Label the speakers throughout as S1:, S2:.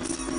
S1: you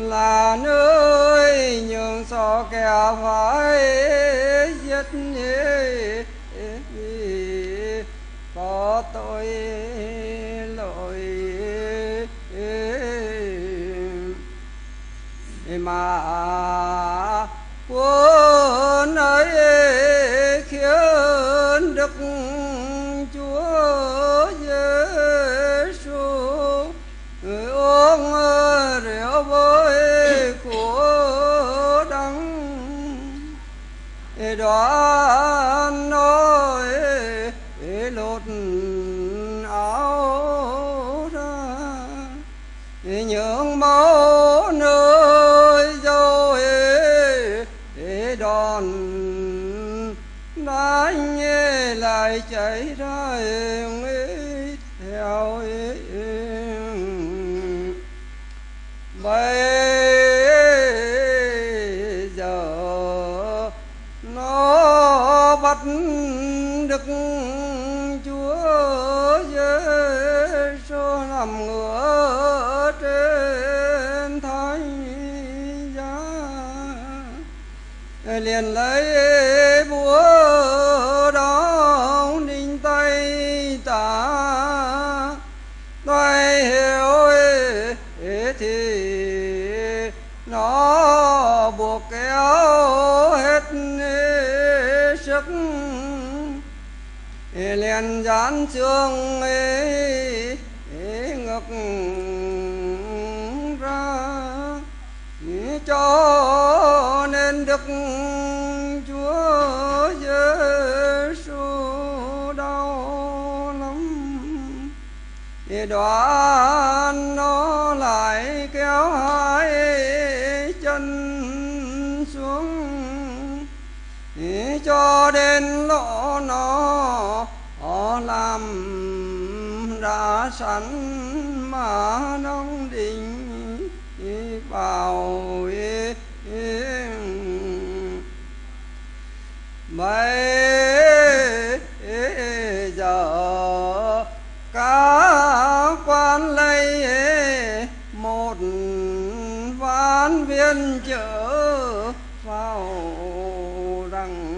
S1: là nơi nhường cho kẻ phải giết có tội lỗi. Mà gió nỗi lột áo ra. Những máu nơi rồi đòn đánh lại chảy ra. bạch đức chúa giêsu nằm ngửa trên thái giá. Liền lấy búa đó đinh tay tả. Tay hiểu thì nó buộc kéo hết liền gián chương ấy ngực ra. Cho nên đức chúa giêsu đau lắm. Đoạn nó lại kéo hai chân xuống. Cho đến lỗ nó tâm đã sẵn mà nông định bảo yên. Mấy giờ cá quan lấy một ván viên chở vào đằng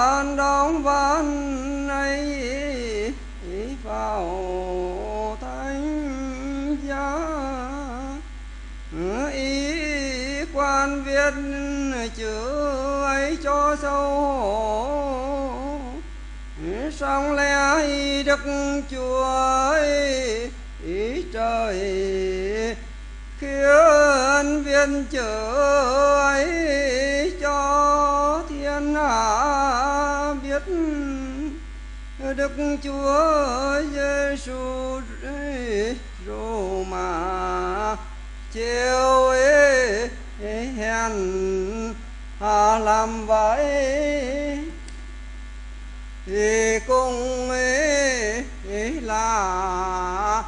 S1: văn đóng văn ấy vào thánh giá. Ý quan viết chữ ấy cho sâu xong lẽ ý đức chúa ấy, ý trời khiến viên chữ ấy cho nhân biết đức chúa giêsu rô mà chiều ấy hèn hà làm vậy thì cũng ấy là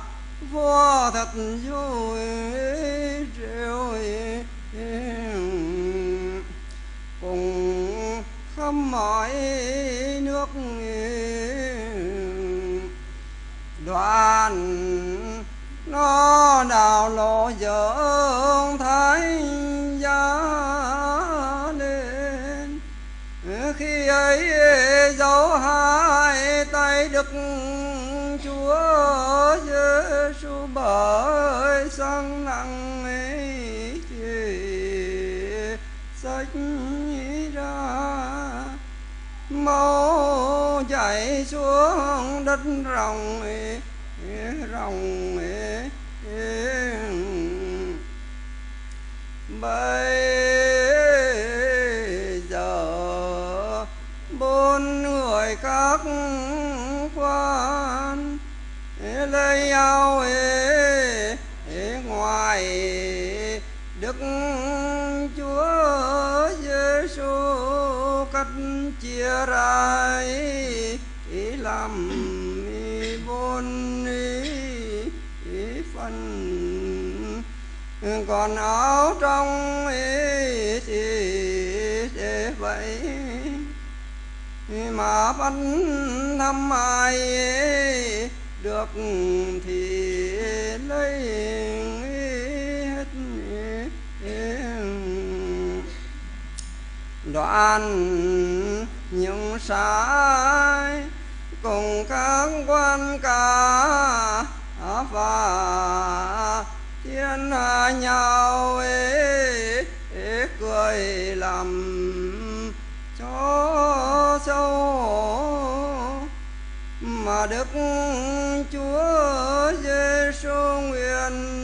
S1: vua thật vui mọi nước đoàn. Nó đào lộ dở thái gia lên. Khi ấy dấu hai tay đức chúa giêsu bởi sang nặng ấy thì sách mau chạy xuống đất rồng rồng bây giờ bốn người các quan lấy nhau ngoài đức cắt chia ra ý làm ý bốn ý, ý phân còn áo trong ý thì để vậy mà bắt thăm ai được thì lấy. Anh những sai, cùng các quan cả và thiên hạ nhau ấy cười làm cho sâu. Mà đức chúa giêsu nguyện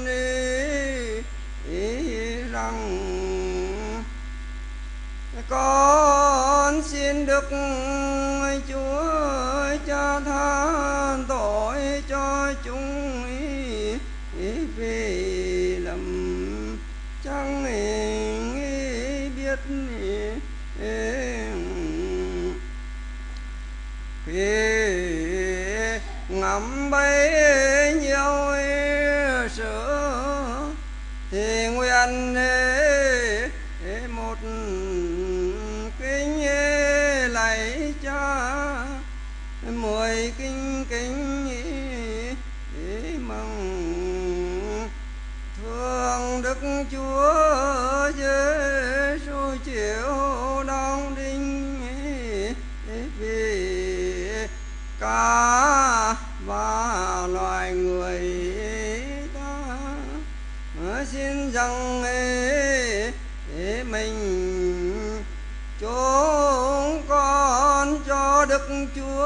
S1: biết khi ngắm bấy nhiêu sữa. Thì nguyện một kính lạy cha. Mười kinh kính mừng thương đức chúa giêsu chịu đau đinh vì cả và loài người ta. Xin rằng mình chúng con cho đức chúa